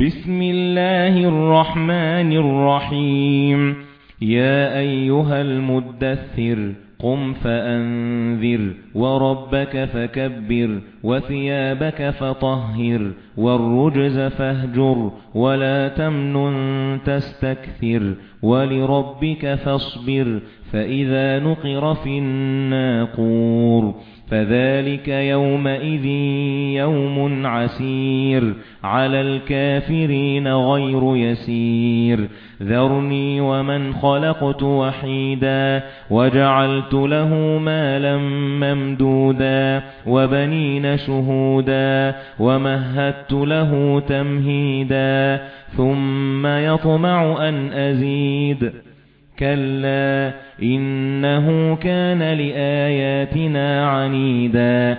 بسم الله الرحمن الرحيم. يا أيها المدثر قم فأنذر وربك فكبر وثيابك فطهر والرجز فاهجر ولا تمنن تستكثر ولربك فاصبر فإذا نقر في الناقور فذلك يومئذ يوم عسير على الكافرين غير يسير ذرني ومن خلقت وحيدا وجعلت له مالا ممدودا وبنين شهودا ومهدت له تمهيدا ثم يطمع أن أزيد كَلَّا إِنَّهُ كَانَ لِآيَاتِنَا عَنِيدًا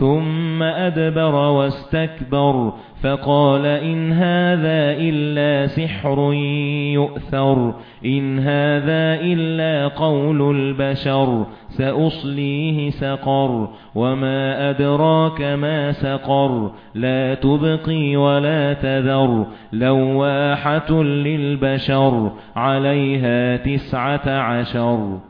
ثُمَّ أَدْبَرَ وَاسْتَكْبَرَ فَقَالَ إِنْ هَذَا إِلَّا سِحْرٌ يُؤْثَرُ إِنْ هَذَا إِلَّا قَوْلُ الْبَشَرِ سَأُصْلِيهِ سَقَرَ وَمَا أَدْرَاكَ مَا سَقَرُ لَا تُبْقِي وَلَا تَذَرُ لَوَّاحَةٌ لِلْبَشَرِ عَلَيْهَا تِسْعَةَ عَشَرَ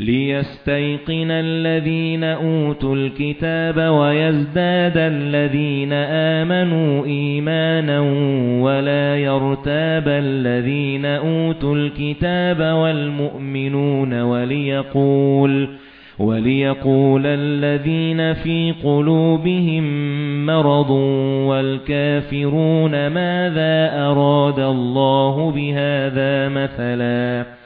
لِيَسْتَيْقِنَ الَّذِينَ أُوتُوا الْكِتَابَ وَيَزْدَادَ الَّذِينَ آمَنُوا إِيمَانًا وَلَا يَرْتَابَ الَّذِينَ أُوتُوا الْكِتَابَ وَالْمُؤْمِنُونَ وَلِيَقُولَ وَلِيَقُولَ الَّذِينَ فِي قُلُوبِهِم مَّرَضٌ وَالْكَافِرُونَ مَاذَا أَرَادَ اللَّهُ بِهَذَا مَثَلًا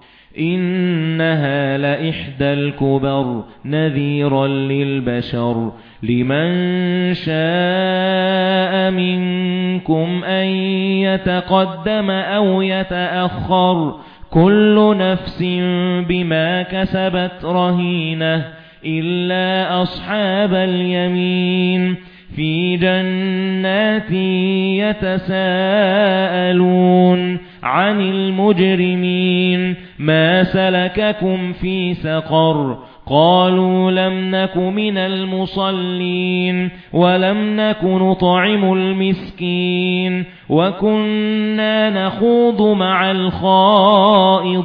إِنَّهَا لَإِحْدَى الْكُبَرِ نَذِيرًا لِلْبَشَرِ لِمَن شَاءَ مِنكُمْ أَن يَتَقَدَّمَ أَوْ يَتَأَخَّرَ كُلُّ نَفْسٍ بِمَا كَسَبَتْ رَهِينَةٌ إِلَّا أَصْحَابَ الْيَمِينِ فِي جَنَّاتٍ يَتَسَاءَلُونَ عَنِ الْمُجْرِمِينَ مَا سَلَكَكُمْ فِي سَقَرَ قَالُوا لَمْ نَكُ مِنَ الْمُصَلِّينَ وَلَمْ نَكُ نُطْعِمُ الْمِسْكِينَ وَكُنَّا نَخُوضُ مَعَ الْخَائِضِينَ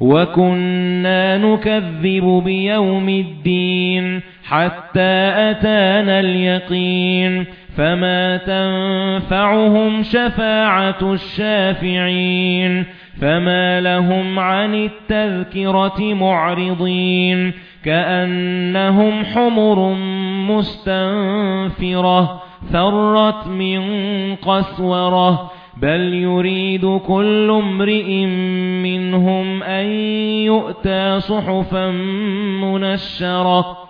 وَكُنَّا نُكَذِّبُ بِيَوْمِ الدِّينِ حَتَّى أَتَانَا الْيَقِينُ فَمَا تَنفَعُهُمْ شَفَاعَةُ الشَّافِعِينَ فَمَا لَهُمْ عَنِ التَّذْكِرَةِ مُعْرِضِينَ كَأَنَّهُمْ حُمُرٌ مُسْتَنفِرَةٌ فَرَّتْ مِنْ قَسْوَرَةٍ بَلْ يُرِيدُ كُلُّ امْرِئٍ مِنْهُمْ أَنْ يُؤْتَى صُحُفًا مُنَشَّرَةً